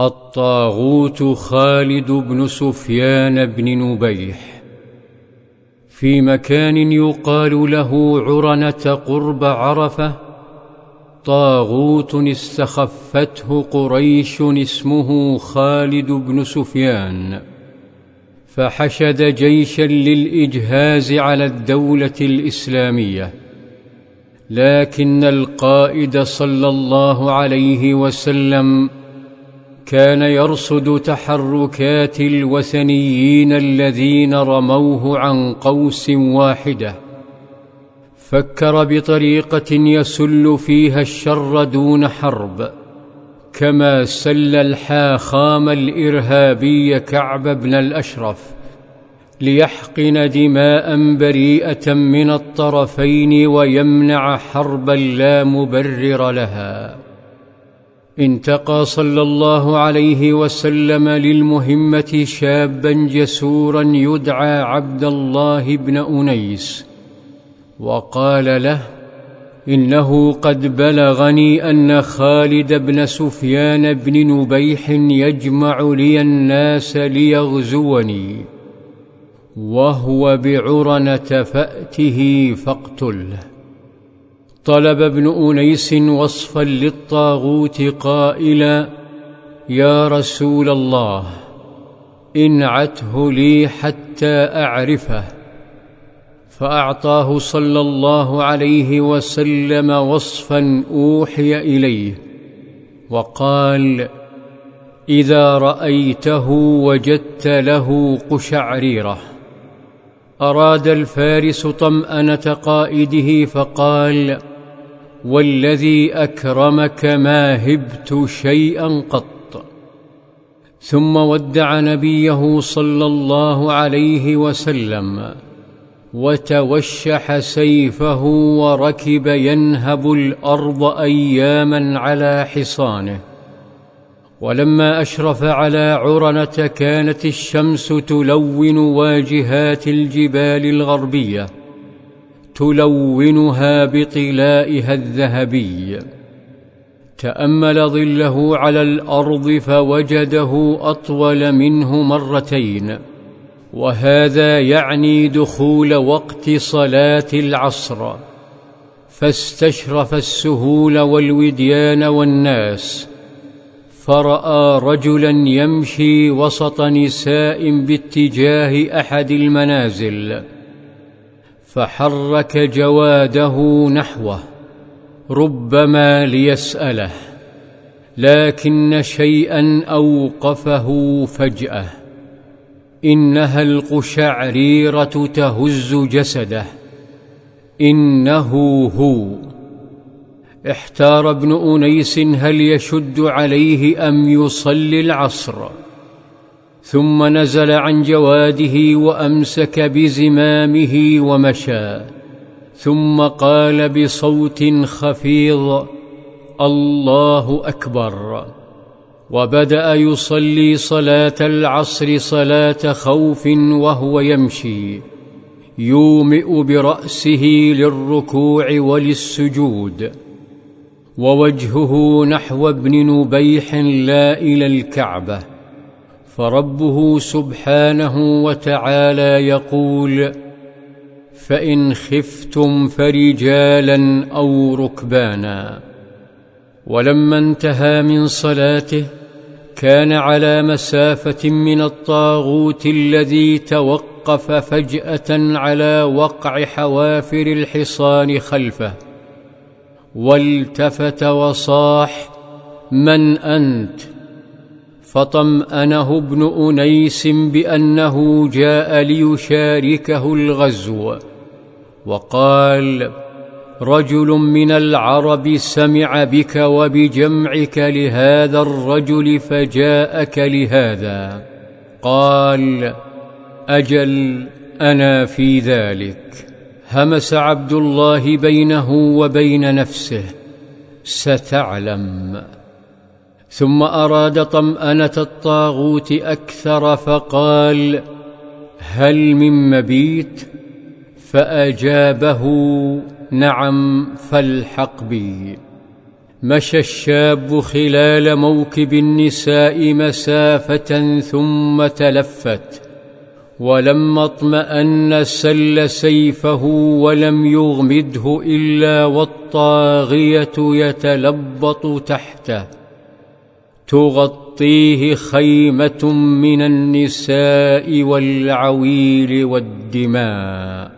الطاغوت خالد بن سفيان بن نبيح. في مكان يقال له عرنة قرب عرفة طاغوت استخفته قريش اسمه خالد بن سفيان. فحشد جيشا للإجهاز على الدولة الإسلامية. لكن القائد صلى الله عليه وسلم كان يرصد تحركات الوثنيين الذين رموه عن قوس واحدة. فكر بطريقة يسل فيها الشر دون حرب كما سل الحاخام الإرهابي كعب بن الأشرف ليحقن دماء بريئة من الطرفين ويمنع حربا لا مبرر لها. انتقى صلى الله عليه وسلم للمهمة شابا جسورا يدعى عبد الله بن أنيس وقال له إنه قد بلغني أن خالد بن سفيان بن نبيح يجمع لي الناس ليغزوني وهو بعرنة فأته فاقتله. طلب ابن أنيس وصفا للطاغوت قائلا يا رسول الله انعته لي حتى أعرفه. فأعطاه صلى الله عليه وسلم وصفا أوحي إليه وقال إذا رأيته وجدت له قشعريرة. أراد الفارس طمأنة قائده فقال والذي أكرمك ما هبت شيئا قط. ثم ودع نبيه صلى الله عليه وسلم وتوشح سيفه وركب ينهب الأرض اياما على حصانه. ولما أشرف على عرنة كانت الشمس تلون واجهات الجبال الغربية. تلونها بطلائها الذهبي. تأمل ظله على الأرض فوجده أطول منه مرتين. وهذا يعني دخول وقت صلاة العصر. فاستشرف السهول والوديان والناس. فرأى رجلا يمشي وسط نساء باتجاه أحد المنازل. فحرك جواده نحوه ربما ليسأله لكن شيئا أوقفه فجأة. إنها القشعريرة تهز جسده. إنه هو. احتار ابن أنيس هل يشد عليه أم يصلي العصر؟ ثم نزل عن جواده وأمسك بزمامه ومشى. ثم قال بصوت خفيض الله أكبر. وبدأ يصلي صلاة العصر صلاة خوف وهو يمشي. يومئ برأسه للركوع وللسجود. ووجهه نحو ابن نبيح لا إلى الكعبة. فربه سبحانه وتعالى يقول فإن خفتم فرجالا أو ركبانا. ولما انتهى من صلاته كان على مسافة من الطاغوت الذي توقف فجأة على وقع حوافر الحصان خلفه. والتفت وصاح من أنت؟ فطمأنه ابن أنيس بأنه جاء ليشاركه الغزو وقال رجل من العرب سمع بك وبجمعك لهذا الرجل فجاءك لهذا. قال أجل أنا في ذلك. همس عبد الله بينه وبين نفسه ستعلم. ثم أراد طمأنة الطاغوت أكثر فقال هل من مبيت؟ فأجابه نعم فالحق بي. مشى الشاب خلال موكب النساء مسافة ثم تلفت ولما اطمأن سل سيفه ولم يغمده إلا والطاغية يتلبط تحته. تغطيه خيمة من النساء والعويل والدماء.